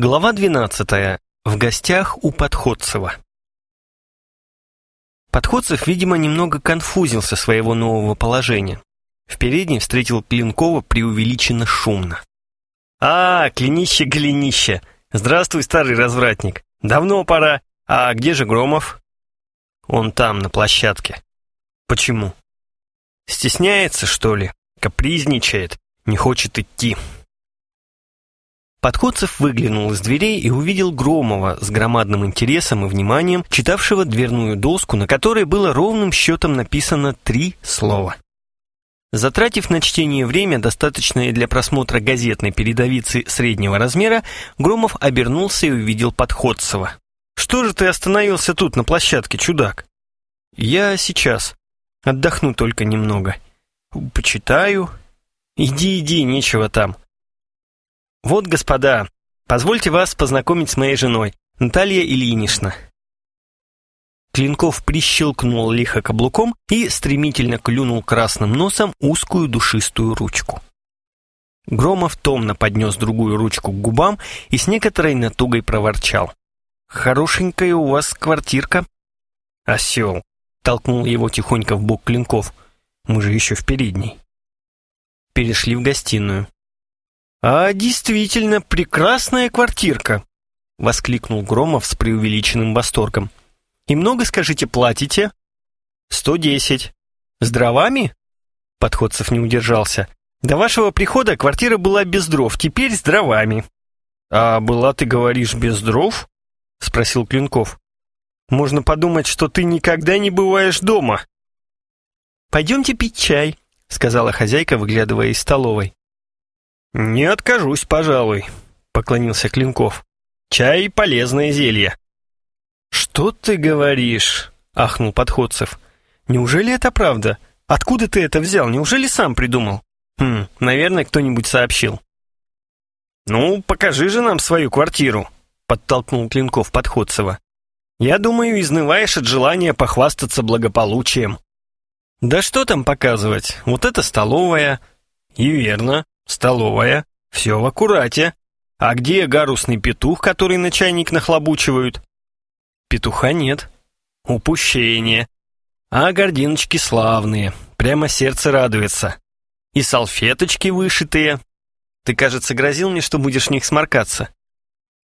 Глава 12. В гостях у Подходцева. Подходцев, видимо, немного конфузился своего нового положения. В передней встретил Клинкова преувеличенно шумно. «А, клинище, клинище! Здравствуй, старый развратник! Давно пора! А где же Громов?» «Он там, на площадке». «Почему?» «Стесняется, что ли? Капризничает? Не хочет идти?» Подходцев выглянул из дверей и увидел Громова с громадным интересом и вниманием, читавшего дверную доску, на которой было ровным счетом написано три слова. Затратив на чтение время, достаточное для просмотра газетной передовицы среднего размера, Громов обернулся и увидел Подходцева. «Что же ты остановился тут, на площадке, чудак?» «Я сейчас. Отдохну только немного. Почитаю. Иди, иди, нечего там. «Вот, господа, позвольте вас познакомить с моей женой, Наталья Ильинична». Клинков прищелкнул лихо каблуком и стремительно клюнул красным носом узкую душистую ручку. Громов томно поднес другую ручку к губам и с некоторой натугой проворчал. «Хорошенькая у вас квартирка». «Осел», — толкнул его тихонько в бок Клинков. «Мы же еще в передней». Перешли в гостиную. «А действительно прекрасная квартирка!» — воскликнул Громов с преувеличенным восторгом. «И много, скажите, платите?» «Сто десять». «С дровами?» Подходцев не удержался. «До вашего прихода квартира была без дров, теперь с дровами». «А была, ты говоришь, без дров?» — спросил Клинков. «Можно подумать, что ты никогда не бываешь дома». «Пойдемте пить чай», — сказала хозяйка, выглядывая из столовой. «Не откажусь, пожалуй», — поклонился Клинков. «Чай — полезное зелье». «Что ты говоришь?» — ахнул Подходцев. «Неужели это правда? Откуда ты это взял? Неужели сам придумал?» «Хм, наверное, кто-нибудь сообщил». «Ну, покажи же нам свою квартиру», — подтолкнул Клинков Подходцева. «Я думаю, изнываешь от желания похвастаться благополучием». «Да что там показывать? Вот это столовая». «И верно. Столовая. Все в аккурате. А где гарусный петух, который на чайник нахлобучивают? Петуха нет. Упущение. А гординочки славные. Прямо сердце радуется. И салфеточки вышитые. Ты, кажется, грозил мне, что будешь в них сморкаться.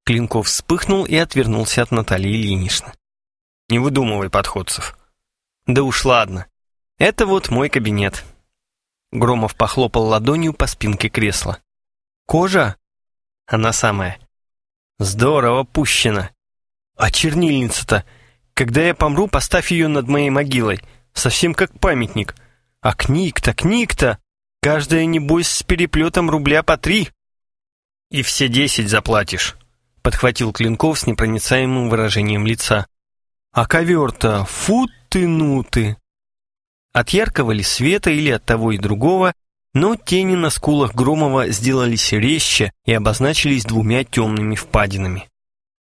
Клинков вспыхнул и отвернулся от Натальи Ильиничны. Не выдумывай, подходцев. Да уж ладно. Это вот мой кабинет. Громов похлопал ладонью по спинке кресла. «Кожа?» «Она самая». «Здорово пущена». «А чернильница-то? Когда я помру, поставь ее над моей могилой. Совсем как памятник. А книг-то, книг-то! Каждая, небось, с переплетом рубля по три». «И все десять заплатишь», — подхватил Клинков с непроницаемым выражением лица. «А ковер-то, фу ты, ну ты!» От яркого ли света или от того и другого, но тени на скулах Громова сделались резче и обозначились двумя темными впадинами.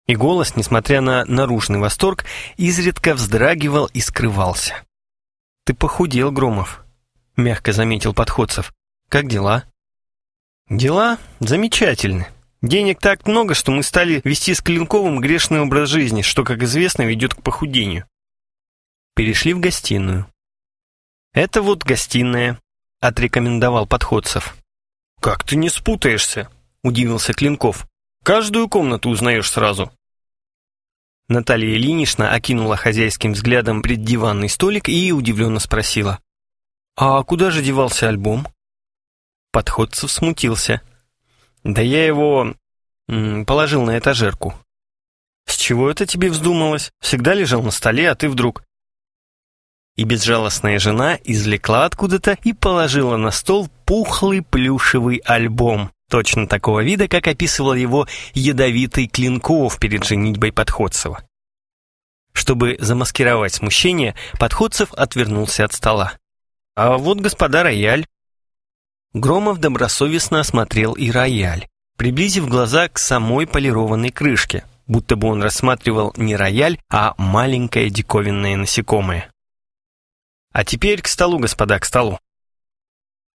И голос, несмотря на наружный восторг, изредка вздрагивал и скрывался. «Ты похудел, Громов», — мягко заметил Подходцев. «Как дела?» «Дела замечательны. Денег так много, что мы стали вести с Клинковым грешный образ жизни, что, как известно, ведет к похудению». Перешли в гостиную. «Это вот гостиная», — отрекомендовал Подходцев. «Как ты не спутаешься?» — удивился Клинков. «Каждую комнату узнаешь сразу». Наталья Ильинична окинула хозяйским взглядом преддиванный столик и удивленно спросила. «А куда же девался альбом?» Подходцев смутился. «Да я его... положил на этажерку». «С чего это тебе вздумалось? Всегда лежал на столе, а ты вдруг...» И безжалостная жена извлекла откуда-то и положила на стол пухлый плюшевый альбом, точно такого вида, как описывал его ядовитый Клинков перед женитьбой Подходцева. Чтобы замаскировать смущение, Подходцев отвернулся от стола. «А вот господа рояль». Громов добросовестно осмотрел и рояль, приблизив глаза к самой полированной крышке, будто бы он рассматривал не рояль, а маленькое диковинное насекомое. А теперь к столу, господа, к столу.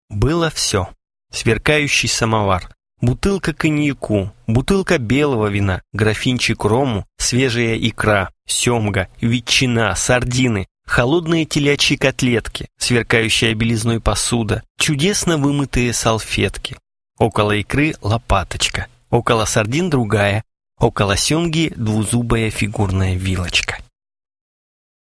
Было все. Сверкающий самовар, бутылка коньяку, бутылка белого вина, графинчик рому, свежая икра, семга, ветчина, сардины, холодные телячьи котлетки, сверкающая белизной посуда, чудесно вымытые салфетки. Около икры лопаточка, около сардин другая, около семги двузубая фигурная вилочка.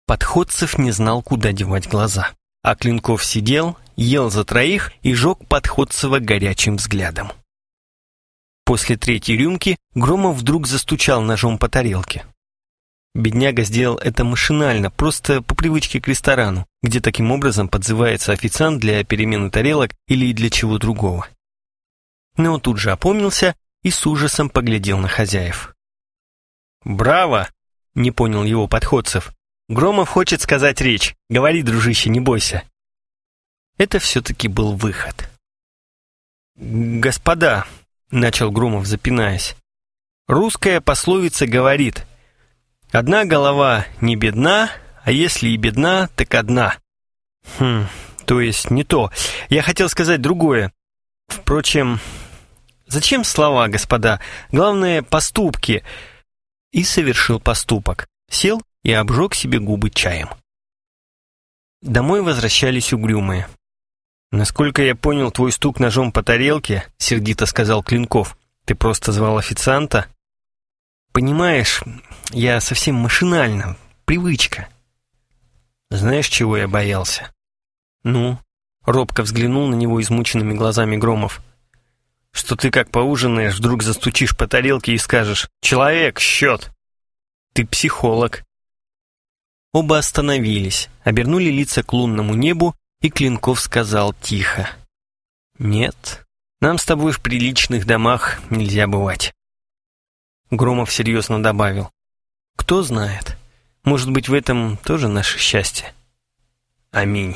Подходцев не знал, куда девать глаза, а Клинков сидел, ел за троих и жег Подходцева горячим взглядом. После третьей рюмки Громов вдруг застучал ножом по тарелке. Бедняга сделал это машинально, просто по привычке к ресторану, где таким образом подзывается официант для перемены тарелок или для чего другого. Но он тут же опомнился и с ужасом поглядел на хозяев. «Браво!» — не понял его подходцев. «Громов хочет сказать речь. Говори, дружище, не бойся». Это все-таки был выход. «Господа», — начал Громов, запинаясь, — «русская пословица говорит — Одна голова не бедна, а если и бедна, так одна. Хм, то есть не то. Я хотел сказать другое. Впрочем, зачем слова, господа? Главное, поступки. И совершил поступок. Сел и обжег себе губы чаем. Домой возвращались угрюмые. «Насколько я понял твой стук ножом по тарелке», — сердито сказал Клинков, — «ты просто звал официанта?» «Понимаешь, я совсем машинально. Привычка. Знаешь, чего я боялся? Ну? Робко взглянул на него измученными глазами Громов. Что ты как поужинаешь, вдруг застучишь по тарелке и скажешь «Человек, счет!» Ты психолог. Оба остановились, обернули лица к лунному небу, и Клинков сказал тихо. «Нет, нам с тобой в приличных домах нельзя бывать». Громов серьезно добавил. Кто знает, может быть, в этом тоже наше счастье. Аминь.